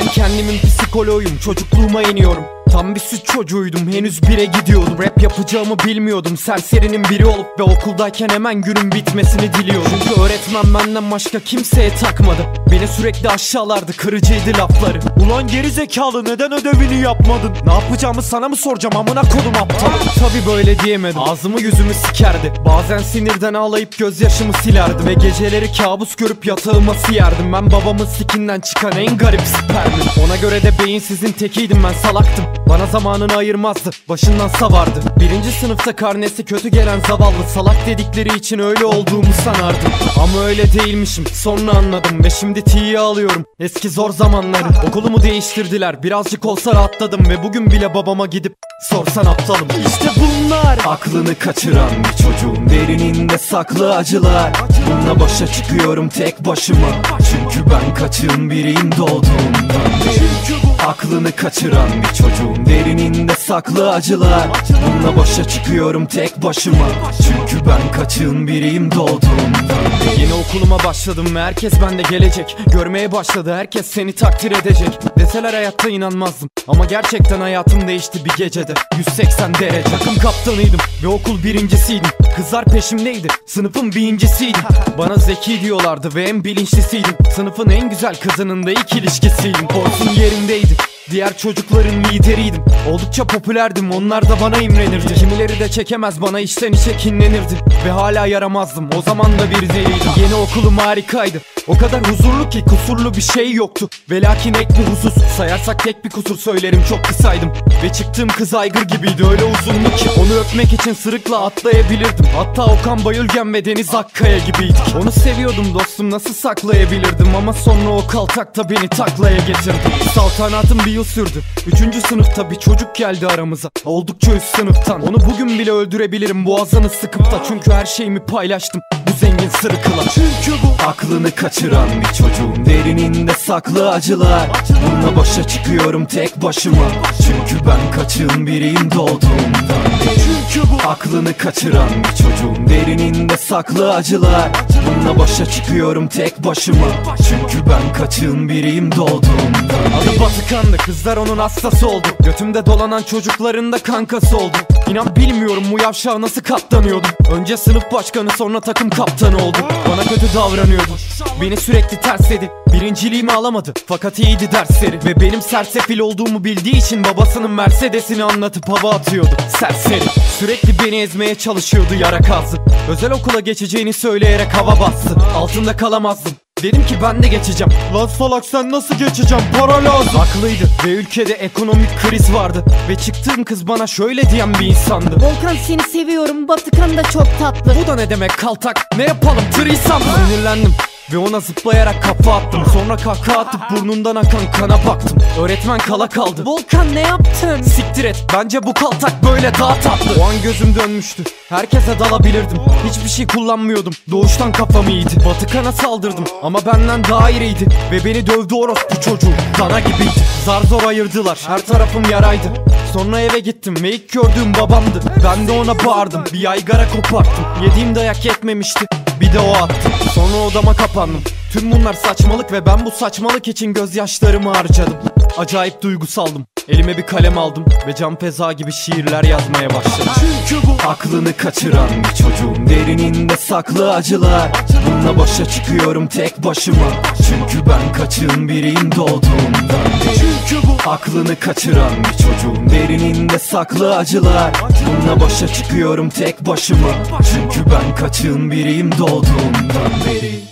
kendimin psikoloğuyum Çocukluğuma iniyorum Tam bir süt çocuğuydum henüz bire gidiyordum. Rap yapacağımı bilmiyordum Serserinin biri olup ve okuldayken hemen günün bitmesini diliyordum. Çünkü öğretmen benden başka kimseye takmadı. Beni sürekli aşağılardı kırıcıydı lafları. Ulan geri zekalı neden ödevini yapmadın? Ne yapacağımı sana mı soracağım? Amına kodum aptal. Tabi böyle diyemedim. Ağzımı yüzümü sikerdi. Bazen sinirden ağlayıp gözyaşımı silerdim. Ve geceleri kabus görüp yatağıma siyerdim Ben babamın sikinden çıkan en garip spermim Ona göre de beyinsizin tekiydim ben salaktım. Bana zamanını ayırmazdı başından savardı. Birinci sınıfta karnesi kötü gelen zavallı Salak dedikleri için öyle olduğumu sanardım. Ama öyle değilmişim sonra anladım Ve şimdi tiye alıyorum. Eski zor zamanları Okulumu değiştirdiler. Birazcık olsa rahatladım Ve bugün bile babama gidip sorsan aptalım. İşte bunlar. Aklını kaçıran bir çocuğum Derininde saklı acılar. Bununla başa çıkıyorum tek başıma. Çünkü ben kaçığın biriyim doğduğumdan Aklını kaçıran bir çocuğum. Derininde saklı acılar. Bununla başa çıkıyorum tek başıma. Çünkü ben kaçığın biriyim doğduğumdan Yeni okuluma başladım herkes bende gelecek. Görmeye başladı herkes seni takdir edecek. Deseler hayatta inanmazdım Ama gerçekten hayatım değişti bir gecede. 180 derece. Takım kaptanıydım ve okul birincisiydim. Kızlar peşimdeydi sınıfın birincisiydim. Bana zeki diyorlardı ve en bilinçlisiydim. Sınıfın en güzel kızının da ilk ilişkisiydim. Korsun yerindeydi Diğer çocukların lideriydim. Oldukça popülerdim. Onlar da bana imrenirdi. Kimileri de çekemez. Bana içten içe kinlenirdi. Ve hala yaramazdım. O zaman da bir deliydim. Yeni okulum harikaydı. O kadar huzurlu ki kusurlu bir şey yoktu. Ve lakin ek bir husus. Sayarsak tek bir kusur söylerim. Çok kısaydım. Ve çıktığım kız aygır gibiydi. Öyle uzunlu ki Onu öpmek için sırıkla atlayabilirdim. Hatta Okan Bayülgen ve Deniz Akkaya gibiydik. Onu seviyordum dostum. Nasıl saklayabilirdim? Ama sonra o kaltakta beni taklaya getirdi. Saltanatım bir yıl sürdü. Üçüncü sınıfta bir çocuk geldi aramıza. Oldukça üst sınıftan. Onu bugün bile öldürebilirim. Boğazını sıkıp da Çünkü her şeyimi paylaştım. Bu zengin sırıkla Çünkü bu aklını kaçıran bir çocuğum. Derininde saklı acılar. Bununla başa çıkıyorum tek başıma. Çünkü ben kaçığın biriyim doğduğumdan. Çünkü bu aklını kaçıran bir çocuğum. Derininde saklı acılar Bununla başa çıkıyorum tek başıma. Çünkü ben kaçığın biriyim doğduğumdan Adı Batıkan'dı kızlar onun hastası oldu. Götümde dolanan çocukların da kankası oldu. İnan bilmiyorum bu yavşağa nasıl katlanıyordum. Önce sınıf başkanı sonra takım kaptanı oldu. Bana kötü davranıyordu. Beni sürekli tersledi Birinciliğimi alamadı. Fakat iyiydi dersleri. Ve benim sersefil olduğumu bildiği için Babasının Mercedes'ini anlatıp hava atıyordu. Serseri Sürekli beni ezmeye çalışıyordu yara kazdı Özel okula geçeceğini söyleyerek hava bastı Altında kalamazdım. Dedim ki ben de geçeceğim. Lan salak sen nasıl geçeceğim? Para lazım. Haklıydı ve ülkede ekonomik kriz vardı. Ve çıktığım kız bana şöyle diyen bir insandı. Volkan seni seviyorum. Batıkan da çok tatlı. Bu da ne demek kaltak? Ne yapalım? Trisam Sinirlendim ve ona zıplayarak kafa attım. Sonra kahkaha atıp burnundan akan kana baktım. Öğretmen kala kaldı. Volkan ne yaptın? Siktir et. Bence bu kaltak böyle daha tatlı. O an gözüm dönmüştü. Herkese dalabilirdim. Hiçbir şey kullanmıyordum. Doğuştan kafam iyiydi. Batıkan'a saldırdım. Ama benden daha iriydi. Ve beni dövdü orospu çocuğu. Dana gibiydi. Zar zor ayırdılar. Her tarafım yaraydı. Sonra eve gittim ve ilk gördüğüm babamdı. Ben de ona bağırdım. Bir yaygara koparttım. Yediğim dayak yetmemişti bir de o attı. Sonra odama kapandım. Tüm bunlar saçmalık ve ben bu saçmalık için gözyaşlarımı harcadım. Acayip duygusaldım Elime bir kalem aldım ve cam feza gibi şiirler yazmaya başladım. Çünkü bu aklını kaçıran bir çocuğum Derininde saklı acılar. Bununla başa çıkıyorum tek başıma. Çünkü ben kaçığın biriyim doğduğumdan. Çünkü bu aklını kaçıran bir çocuğum Derininde saklı acılar. Bununla başa çıkıyorum tek başıma. Çünkü ben kaçığın biriyim doğduğumdan beri